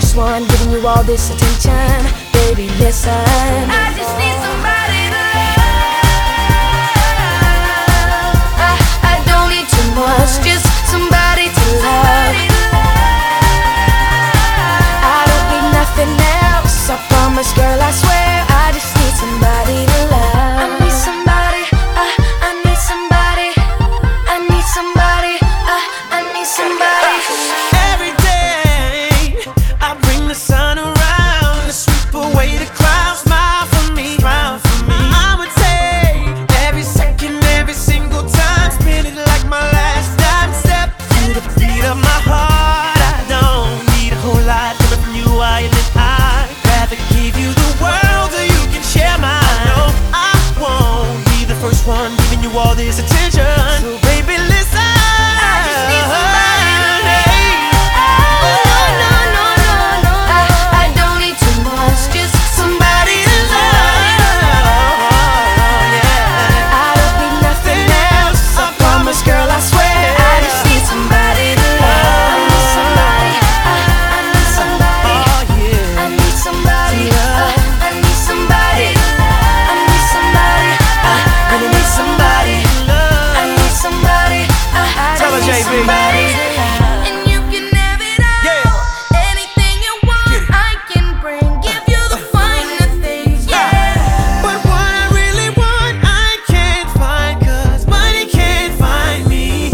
first one giving you all this attention. Baby, listen. I first one giving you all this attention. So somebody. And you can have it all. Anything you want, I can bring. Give you the finer things. Ah. Yeah. But what I really want, I can't find. Money can't find me.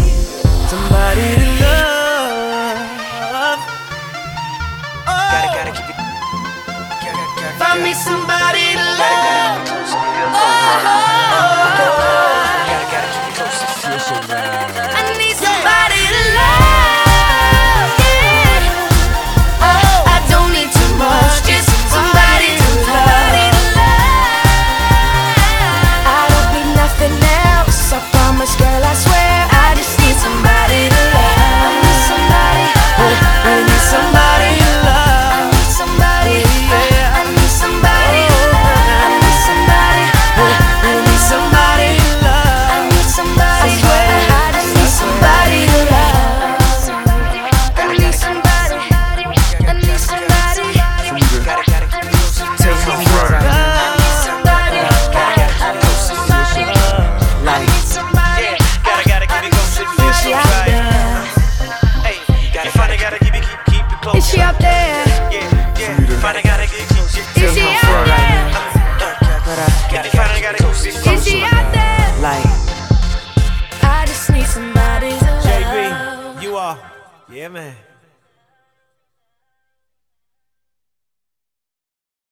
Somebody to love. Oh. Gotta, gotta keep it. Gotta, gotta, find me somebody to Gotta, gotta keep it close. Feel so right. Is she up there? Yeah, yeah. Finally gotta get close. Is she out there? Is she there? Like, I just need somebody's love. JB, you are. Yeah, man.